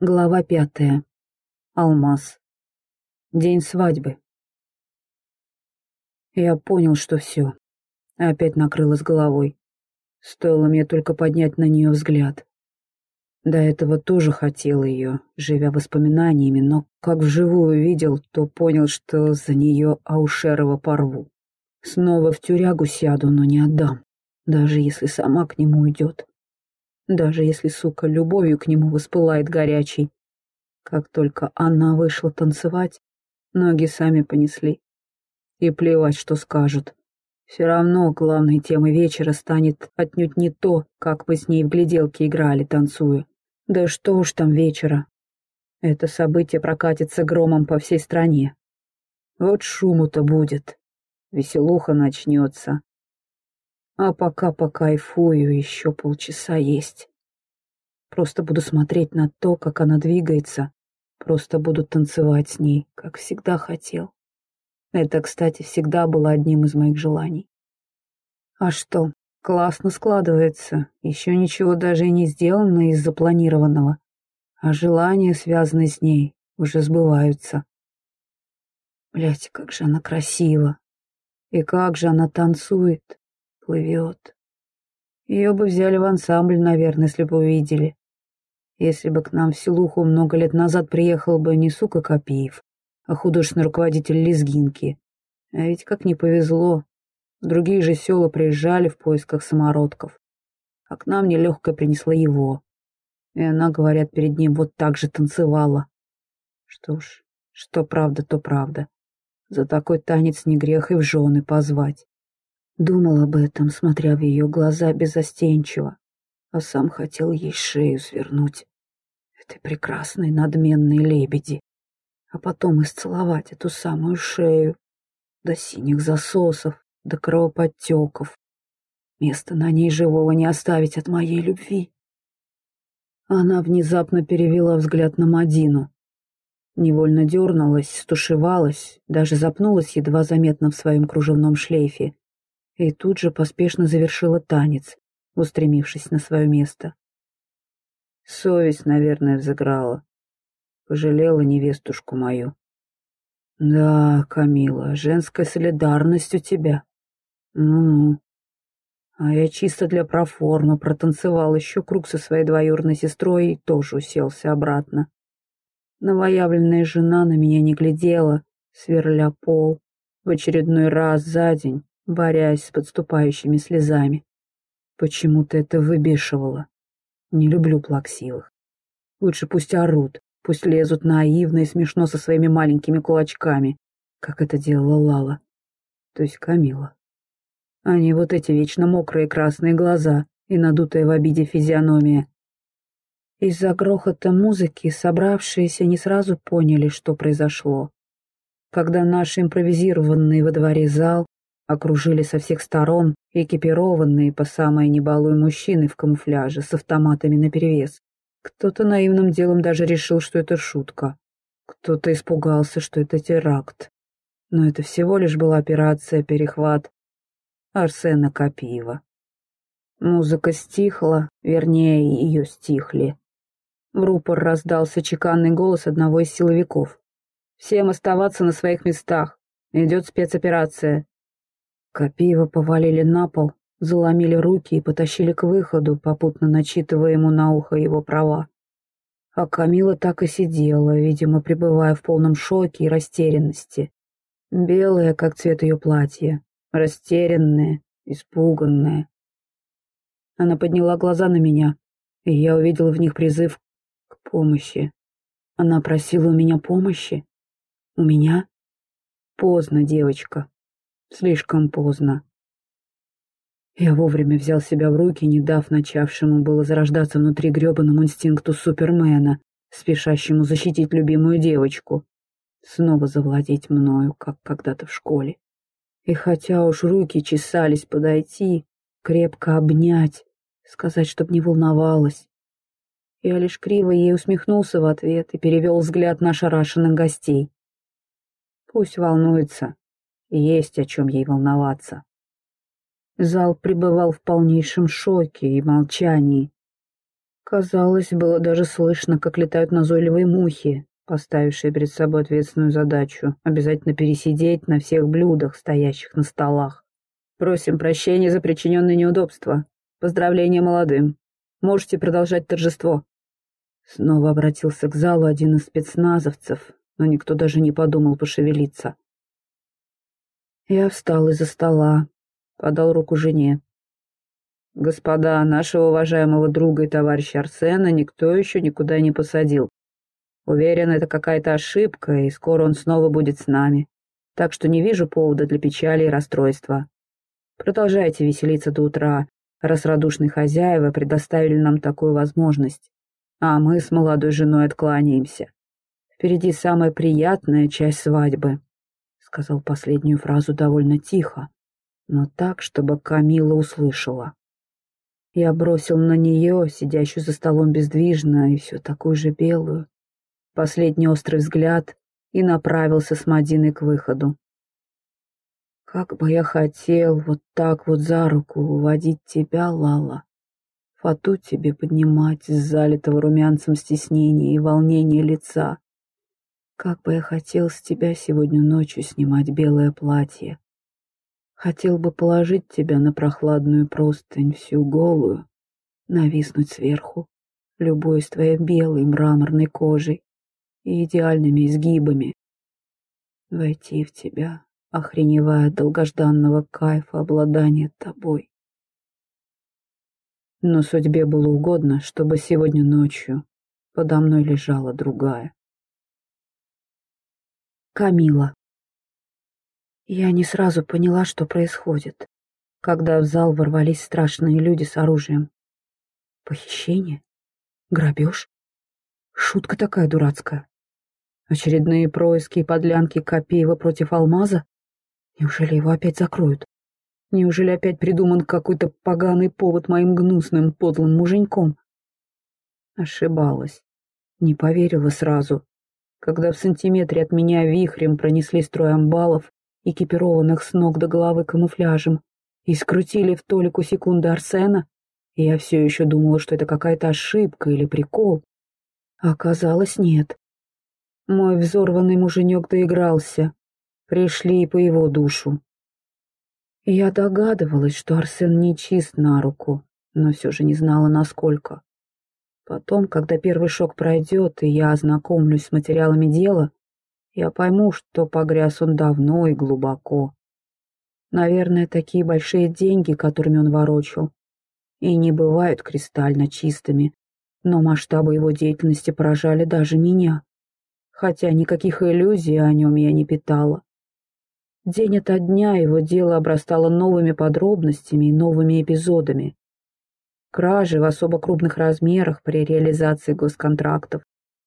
Глава пятая. Алмаз. День свадьбы. Я понял, что все. Опять накрылось головой. Стоило мне только поднять на нее взгляд. До этого тоже хотел ее, живя воспоминаниями, но как вживую видел, то понял, что за нее Аушерова порву. Снова в тюрягу сяду, но не отдам, даже если сама к нему уйдет. Даже если, сука, любовью к нему воспылает горячий. Как только она вышла танцевать, ноги сами понесли. И плевать, что скажут. Все равно главной темой вечера станет отнюдь не то, как мы с ней в гляделке играли, танцуя. Да что уж там вечера. Это событие прокатится громом по всей стране. Вот шуму-то будет. Веселуха начнется. А пока покайфую, еще полчаса есть. Просто буду смотреть на то, как она двигается. Просто буду танцевать с ней, как всегда хотел. Это, кстати, всегда было одним из моих желаний. А что, классно складывается. Еще ничего даже и не сделано из запланированного. А желания, связанные с ней, уже сбываются. Блять, как же она красива. И как же она танцует плывет. Ее бы взяли в ансамбль, наверное, если бы увидели. Если бы к нам в Селуху много лет назад приехал бы не сука Копиев, а художественный руководитель Лезгинки. А ведь как не повезло. Другие же села приезжали в поисках самородков. А к нам нелегкая принесла его. И она, говорят, перед ним вот так же танцевала. Что ж, что правда, то правда. За такой танец не грех и в жены позвать. Думал об этом, смотря в ее глаза безостенчиво, а сам хотел ей шею свернуть. Этой прекрасной надменной лебеди. А потом исцеловать эту самую шею до синих засосов, до кровоподтеков. Места на ней живого не оставить от моей любви. Она внезапно перевела взгляд на Мадину. Невольно дернулась, стушевалась, даже запнулась едва заметно в своем кружевном шлейфе и тут же поспешно завершила танец, устремившись на свое место. Совесть, наверное, взыграла. Пожалела невестушку мою. Да, Камила, женская солидарность у тебя. Ну-ну. А я чисто для проформы протанцевал еще круг со своей двоюродной сестрой и тоже уселся обратно. Новоявленная жена на меня не глядела, сверля пол, в очередной раз за день, борясь с подступающими слезами. Почему-то это выбешивало. Не люблю плаксивых. Лучше пусть орут, пусть лезут наивно и смешно со своими маленькими кулачками, как это делала Лала, то есть Камила. Не вот эти вечно мокрые красные глаза и надутая в обиде физиономия. Из-за грохота музыки собравшиеся не сразу поняли, что произошло. Когда наш импровизированный во дворе зал окружили со всех сторон экипированные по самой небалуй мужчины в камуфляже с автоматами наперевес. Кто-то наивным делом даже решил, что это шутка. Кто-то испугался, что это теракт. Но это всего лишь была операция «Перехват» Арсена Копиева. Музыка стихла, вернее, ее стихли. В рупор раздался чеканный голос одного из силовиков. «Всем оставаться на своих местах. Идет спецоперация. Копиева повалили на пол, заломили руки и потащили к выходу, попутно начитывая ему на ухо его права. А Камила так и сидела, видимо, пребывая в полном шоке и растерянности. Белая, как цвет ее платья, растерянная, испуганная. Она подняла глаза на меня, и я увидела в них призыв к помощи. Она просила у меня помощи? У меня? Поздно, девочка. Слишком поздно. Я вовремя взял себя в руки, не дав начавшему было зарождаться внутри гребаному инстинкту Супермена, спешащему защитить любимую девочку, снова завладеть мною, как когда-то в школе. И хотя уж руки чесались подойти, крепко обнять, сказать, чтоб не волновалась, я лишь криво ей усмехнулся в ответ и перевел взгляд на ошарашенных гостей. Пусть волнуется, есть о чем ей волноваться. Зал пребывал в полнейшем шоке и молчании. Казалось, было даже слышно, как летают назойливые мухи, поставившие перед собой ответственную задачу — обязательно пересидеть на всех блюдах, стоящих на столах. Просим прощения за причиненные неудобства. Поздравления молодым. Можете продолжать торжество. Снова обратился к залу один из спецназовцев, но никто даже не подумал пошевелиться. Я встал из-за стола, подал руку жене. «Господа, нашего уважаемого друга и товарища Арсена никто еще никуда не посадил. Уверен, это какая-то ошибка, и скоро он снова будет с нами. Так что не вижу повода для печали и расстройства. Продолжайте веселиться до утра, раз радушные хозяева предоставили нам такую возможность. А мы с молодой женой откланяемся. Впереди самая приятная часть свадьбы», — сказал последнюю фразу довольно тихо, но так, чтобы Камила услышала. Я бросил на нее, сидящую за столом бездвижно и все такую же белую, последний острый взгляд и направился с Мадиной к выходу. Как бы я хотел вот так вот за руку уводить тебя, Лала, фату тебе поднимать с залитого румянцем стеснения и волнения лица. Как бы я хотел с тебя сегодня ночью снимать белое платье, Хотел бы положить тебя на прохладную простынь всю голую, нависнуть сверху, любуясь твоей белой мраморной кожей и идеальными изгибами. Войти в тебя, охреневая долгожданного кайфа обладания тобой. Но судьбе было угодно, чтобы сегодня ночью подо мной лежала другая. Камила я не сразу поняла, что происходит, когда в зал ворвались страшные люди с оружием. Похищение? Грабеж? Шутка такая дурацкая. Очередные происки и подлянки Копеева против Алмаза? Неужели его опять закроют? Неужели опять придуман какой-то поганый повод моим гнусным, подлым муженьком? Ошибалась. Не поверила сразу. Когда в сантиметре от меня вихрем пронесли строй амбалов, экипированных с ног до головы камуфляжем, и скрутили в толику секунды Арсена, я все еще думала, что это какая-то ошибка или прикол. Оказалось, нет. Мой взорванный муженек доигрался. Пришли и по его душу. Я догадывалась, что Арсен не чист на руку, но все же не знала, насколько. Потом, когда первый шок пройдет, и я ознакомлюсь с материалами дела, я пойму, что погряз он давно и глубоко. Наверное, такие большие деньги, которыми он ворочил, и не бывают кристально чистыми, но масштабы его деятельности поражали даже меня, хотя никаких иллюзий о нем я не питала. День ото дня его дело обрастало новыми подробностями и новыми эпизодами. Кражи в особо крупных размерах при реализации госконтрактов,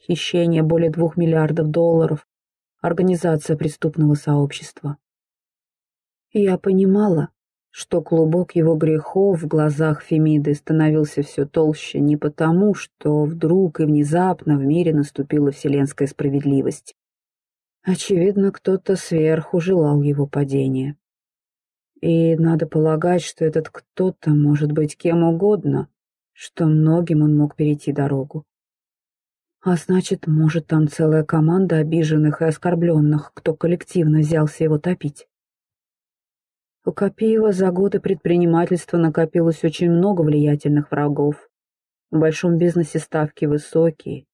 хищение более двух миллиардов долларов, организация преступного сообщества. Я понимала, что клубок его грехов в глазах Фемиды становился все толще не потому, что вдруг и внезапно в мире наступила вселенская справедливость. Очевидно, кто-то сверху желал его падения. И надо полагать, что этот кто-то может быть кем угодно, что многим он мог перейти дорогу. А значит, может, там целая команда обиженных и оскорбленных, кто коллективно взялся его топить. У Копиева за годы предпринимательства накопилось очень много влиятельных врагов. В большом бизнесе ставки высокие.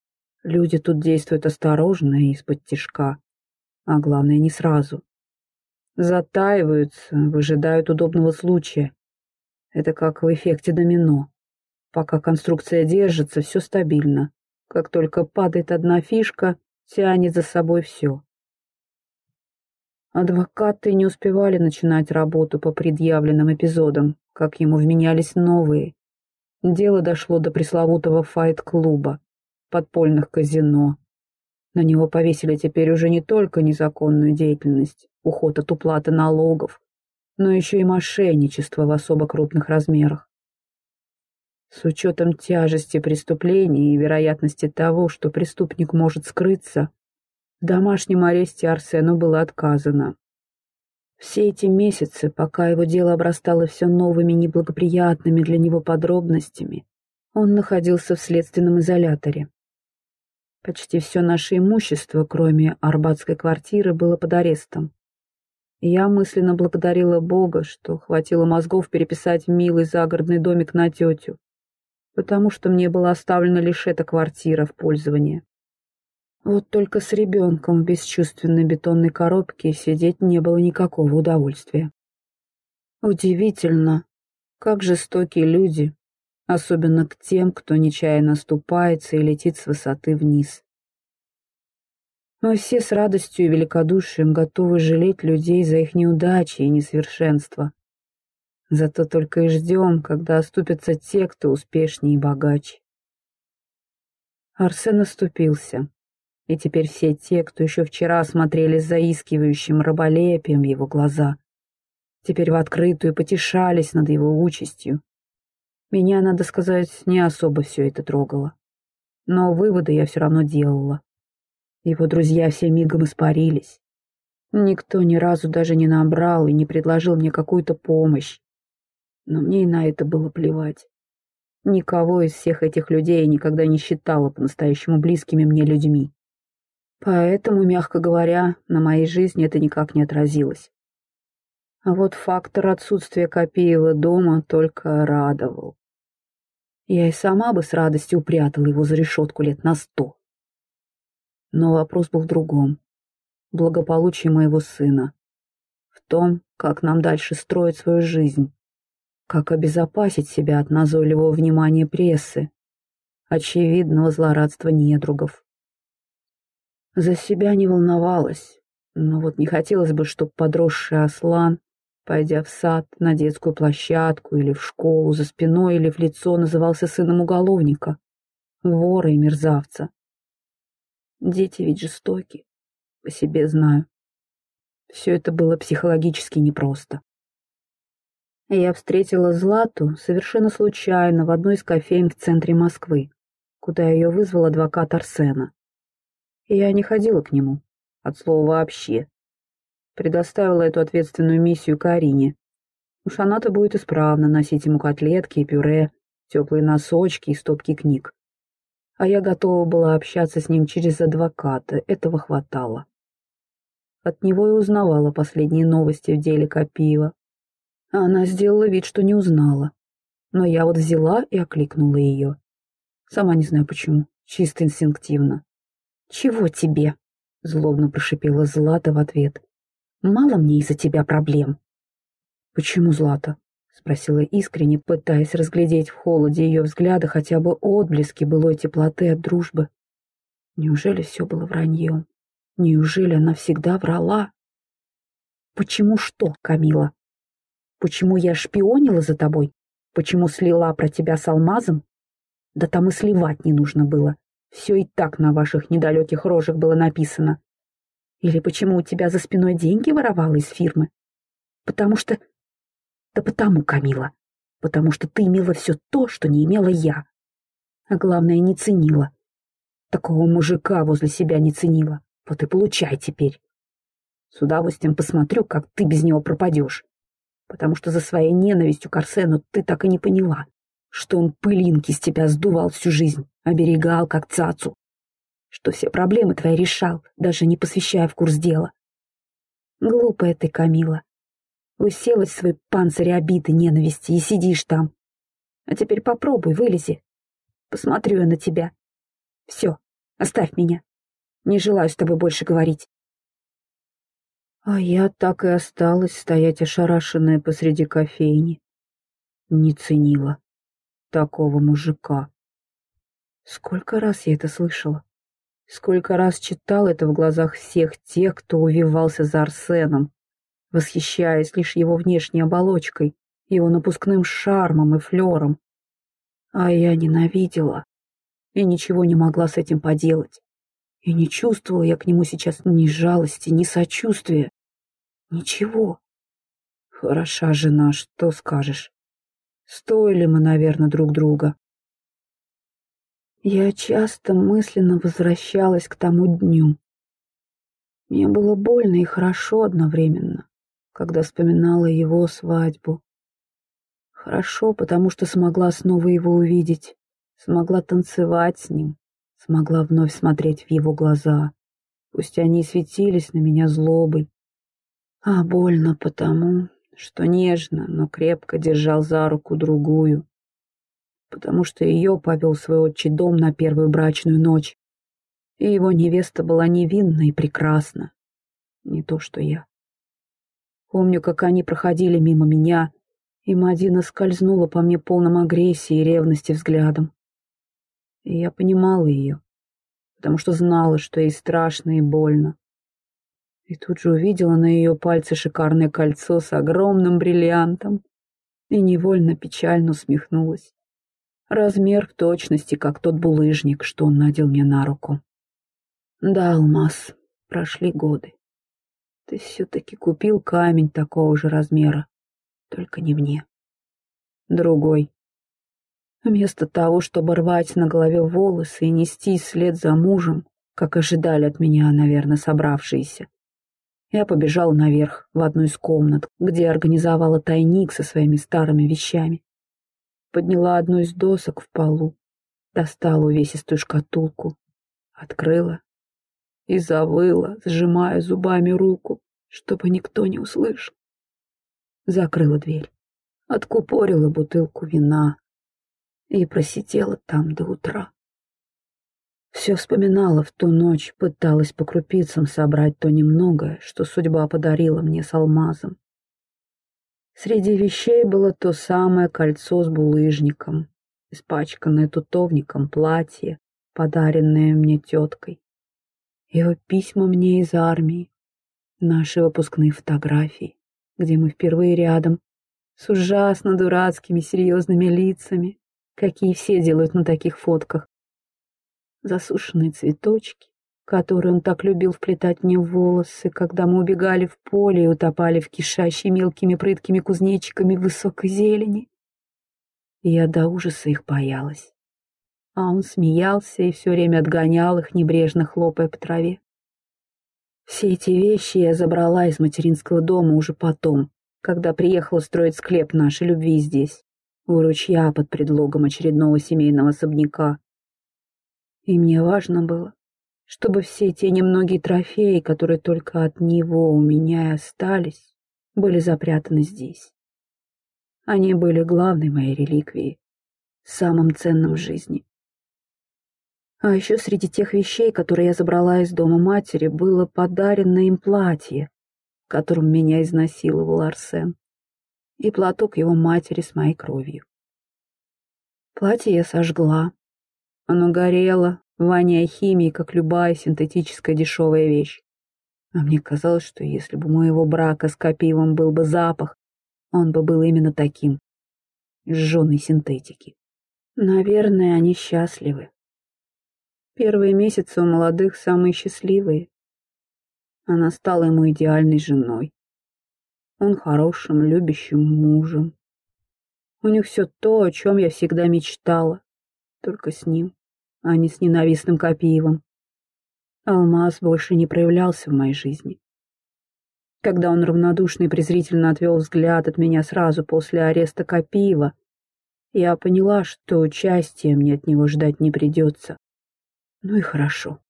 Люди тут действуют осторожно и из-под тишка. А главное, не сразу. Затаиваются, выжидают удобного случая. Это как в эффекте домино. Пока конструкция держится, все стабильно. Как только падает одна фишка, тянет за собой все. Адвокаты не успевали начинать работу по предъявленным эпизодам, как ему вменялись новые. Дело дошло до пресловутого файт-клуба, подпольных казино. На него повесили теперь уже не только незаконную деятельность, уход от уплаты налогов, но еще и мошенничество в особо крупных размерах. С учетом тяжести преступления и вероятности того, что преступник может скрыться, в домашнем аресте Арсену было отказано. Все эти месяцы, пока его дело обрастало все новыми неблагоприятными для него подробностями, Он находился в следственном изоляторе. Почти все наше имущество, кроме арбатской квартиры, было под арестом. Я мысленно благодарила Бога, что хватило мозгов переписать милый загородный домик на тетю, потому что мне была оставлена лишь эта квартира в пользование. Вот только с ребенком в бесчувственной бетонной коробке сидеть не было никакого удовольствия. Удивительно, как жестокие люди, особенно к тем, кто нечаянно ступается и летит с высоты вниз. Мы все с радостью и великодушием готовы жалеть людей за их неудачи и несовершенства. Зато только и ждем, когда оступятся те, кто успешнее и богаче. Арсен оступился, и теперь все те, кто еще вчера смотрели с заискивающим раболепием его глаза, теперь в открытую потешались над его участью. Меня, надо сказать, не особо все это трогало. Но выводы я все равно делала. Его друзья все мигом испарились. Никто ни разу даже не набрал и не предложил мне какую-то помощь. Но мне и на это было плевать. Никого из всех этих людей я никогда не считала по-настоящему близкими мне людьми. Поэтому, мягко говоря, на моей жизни это никак не отразилось. А вот фактор отсутствия Копеева дома только радовал. Я и сама бы с радостью упрятала его за решетку лет на сто. Но вопрос был в другом. Благополучии моего сына. В том, как нам дальше строить свою жизнь. Как обезопасить себя от назойливого внимания прессы. Очевидного злорадства недругов. За себя не волновалась, но вот не хотелось бы, чтобы подросший Аслан, пойдя в сад, на детскую площадку или в школу, за спиной или в лицо, назывался сыном уголовника, вора и мерзавца. Дети ведь жестоки, по себе знаю. Все это было психологически непросто. Я встретила Злату совершенно случайно в одной из кофеин в центре Москвы, куда ее вызвал адвокат Арсена. я не ходила к нему, от слова вообще. Предоставила эту ответственную миссию Карине. Уж она-то будет исправно носить ему котлетки и пюре, теплые носочки и стопки книг а я готова была общаться с ним через адвоката, этого хватало. От него и узнавала последние новости в деле Копиева. Она сделала вид, что не узнала. Но я вот взяла и окликнула ее. Сама не знаю почему, чисто инстинктивно. «Чего тебе?» — злобно прошипела Злата в ответ. «Мало мне из-за тебя проблем». «Почему Злата?» — спросила искренне, пытаясь разглядеть в холоде ее взгляда хотя бы отблески былой теплоты от дружбы. Неужели все было враньем? Неужели она всегда врала? Почему что, Камила? Почему я шпионила за тобой? Почему слила про тебя с алмазом? Да там и сливать не нужно было. Все и так на ваших недалеких рожах было написано. Или почему у тебя за спиной деньги воровала из фирмы? Потому что да потому, Камила, потому что ты имела все то, что не имела я. А главное, не ценила. Такого мужика возле себя не ценила. Вот и получай теперь. С удовольствием посмотрю, как ты без него пропадешь. Потому что за своей ненавистью к Арсену ты так и не поняла, что он пылинки с тебя сдувал всю жизнь, оберегал, как цацу. Что все проблемы твои решал, даже не посвящая в курс дела. Глупая ты, Камила. Уселась в свой панцирь обиды, ненависти и сидишь там. А теперь попробуй, вылези. Посмотрю я на тебя. Все, оставь меня. Не желаю с тобой больше говорить. А я так и осталась стоять ошарашенная посреди кофейни. Не ценила такого мужика. Сколько раз я это слышала? Сколько раз читал это в глазах всех тех, кто увивался за Арсеном, восхищаясь лишь его внешней оболочкой, его напускным шармом и флером. А я ненавидела и ничего не могла с этим поделать. И не чувствовала я к нему сейчас ни жалости, ни сочувствия. Ничего. Хороша жена, что скажешь. Стоили мы, наверное, друг друга. Я часто мысленно возвращалась к тому дню. Мне было больно и хорошо одновременно когда вспоминала его свадьбу. Хорошо, потому что смогла снова его увидеть, смогла танцевать с ним, смогла вновь смотреть в его глаза, пусть они светились на меня злобой. А больно потому, что нежно, но крепко держал за руку другую, потому что ее повел свой отчий дом на первую брачную ночь, и его невеста была невинна и прекрасна, не то что я. Помню, как они проходили мимо меня, и Мадина скользнула по мне полном агрессии и ревности взглядом. И я понимала ее, потому что знала, что ей страшно и больно. И тут же увидела на ее пальце шикарное кольцо с огромным бриллиантом и невольно печально усмехнулась. Размер в точности, как тот булыжник, что он надел мне на руку. Да, Алмаз, прошли годы. Ты все-таки купил камень такого же размера, только не мне. Другой, Вместо того, чтобы рвать на голове волосы и нести вслед за мужем, как ожидали от меня, наверное, собравшиеся, я побежала наверх, в одну из комнат, где организовала тайник со своими старыми вещами. Подняла одну из досок в полу, достала увесистую шкатулку, открыла и завыла, сжимая зубами руку, чтобы никто не услышал. Закрыла дверь, откупорила бутылку вина, и просидела там до утра. Все вспоминала в ту ночь, пыталась по крупицам собрать то немногое, что судьба подарила мне с алмазом. Среди вещей было то самое кольцо с булыжником, испачканное тутовником платье, подаренное мне теткой. Его письма мне из армии, наши выпускные фотографии, где мы впервые рядом, с ужасно дурацкими серьезными лицами, какие все делают на таких фотках. Засушенные цветочки, которые он так любил вплетать мне в волосы, когда мы убегали в поле и утопали в кишащей мелкими прыткими кузнечиками высокой зелени. Я до ужаса их боялась. А он смеялся и все время отгонял их, небрежно хлопая по траве. Все эти вещи я забрала из материнского дома уже потом, когда приехала строить склеп нашей любви здесь у ручья под предлогом очередного семейного особняка. И мне важно было, чтобы все те немногие трофеи, которые только от него у меня и остались, были запрятаны здесь. Они были главной моей реликвией, самым ценным в жизни. А еще среди тех вещей, которые я забрала из дома матери, было подаренное им платье, которым меня изнасиловал Арсен и платок его матери с моей кровью. Платье я сожгла. Оно горело, воняя химией, как любая синтетическая дешевая вещь. А мне казалось, что если бы моего брака с Копивом был бы запах, он бы был именно таким, сжженной синтетики. Наверное, они счастливы. Первые месяцы у молодых самые счастливые. Она стала ему идеальной женой. Он хорошим, любящим мужем. У них все то, о чем я всегда мечтала. Только с ним, а не с ненавистным Копиевым. Алмаз больше не проявлялся в моей жизни. Когда он равнодушно и презрительно отвел взгляд от меня сразу после ареста Копиева, я поняла, что участия мне от него ждать не придется. Ну и хорошо.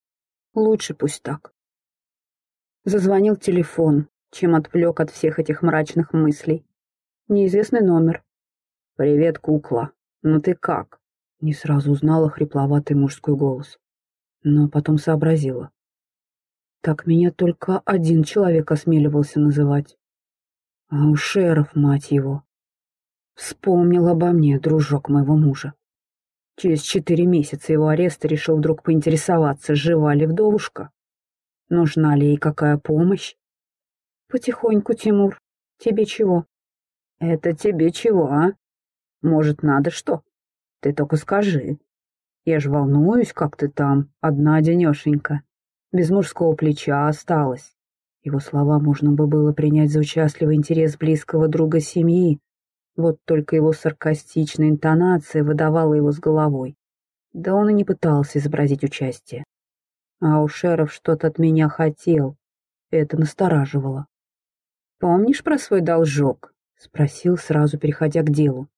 Лучше пусть так. Зазвонил телефон, чем отвлек от всех этих мрачных мыслей. Неизвестный номер. «Привет, кукла. Ну ты как?» Не сразу узнала хрипловатый мужской голос. Но потом сообразила. Так меня только один человек осмеливался называть. А у шеров, мать его. Вспомнил обо мне, дружок моего мужа. Через четыре месяца его ареста решил вдруг поинтересоваться, жива ли вдовушка. Нужна ли ей какая помощь? Потихоньку, Тимур. Тебе чего? Это тебе чего, а? Может, надо что? Ты только скажи. Я ж волнуюсь, как ты там, одна денешенька. Без мужского плеча осталась. Его слова можно бы было принять за участливый интерес близкого друга семьи, вот только его саркастичная интонация выдавала его с головой. Да он и не пытался изобразить участие. А у шеров что-то от меня хотел. Это настораживало. «Помнишь про свой должок?» — спросил, сразу переходя к делу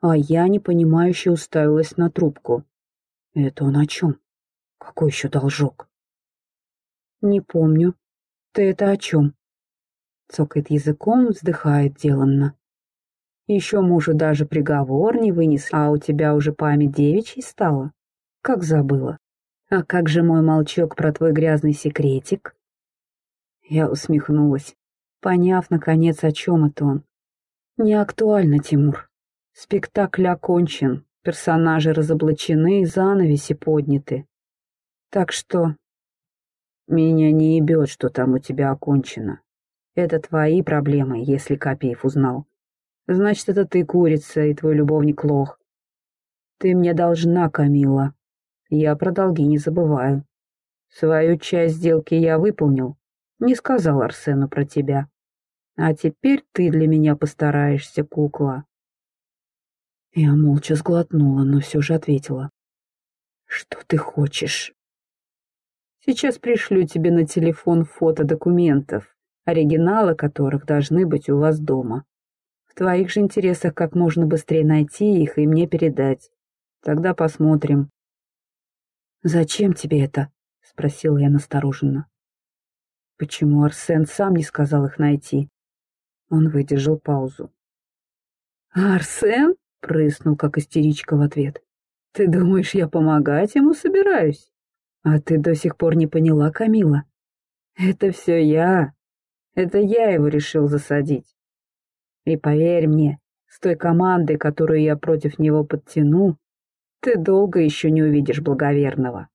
а я непонимающе уставилась на трубку. Это он о чем? Какой еще должок? Не помню. Ты это о чем? Цокает языком, вздыхает деланно. Еще мужу даже приговор не вынес, а у тебя уже память девичьей стала. Как забыла. А как же мой молчок про твой грязный секретик? Я усмехнулась, поняв, наконец, о чем это он. Не актуально, Тимур. Спектакль окончен, персонажи разоблачены, занавеси подняты. Так что... Меня не ебет, что там у тебя окончено. Это твои проблемы, если Копеев узнал. Значит, это ты курица и твой любовник лох. Ты мне должна, Камила. Я про долги не забываю. Свою часть сделки я выполнил. Не сказал Арсену про тебя. А теперь ты для меня постараешься, кукла. Я молча сглотнула, но все же ответила. Что ты хочешь? Сейчас пришлю тебе на телефон фото документов, оригиналы которых должны быть у вас дома. В твоих же интересах как можно быстрее найти их и мне передать. Тогда посмотрим, «Зачем тебе это?» — спросила я настороженно. «Почему Арсен сам не сказал их найти?» Он выдержал паузу. «Арсен?» — прыснул, как истеричка в ответ. «Ты думаешь, я помогать ему собираюсь? А ты до сих пор не поняла, Камила? Это все я. Это я его решил засадить. И поверь мне, с той командой, которую я против него подтяну, ты долго еще не увидишь благоверного.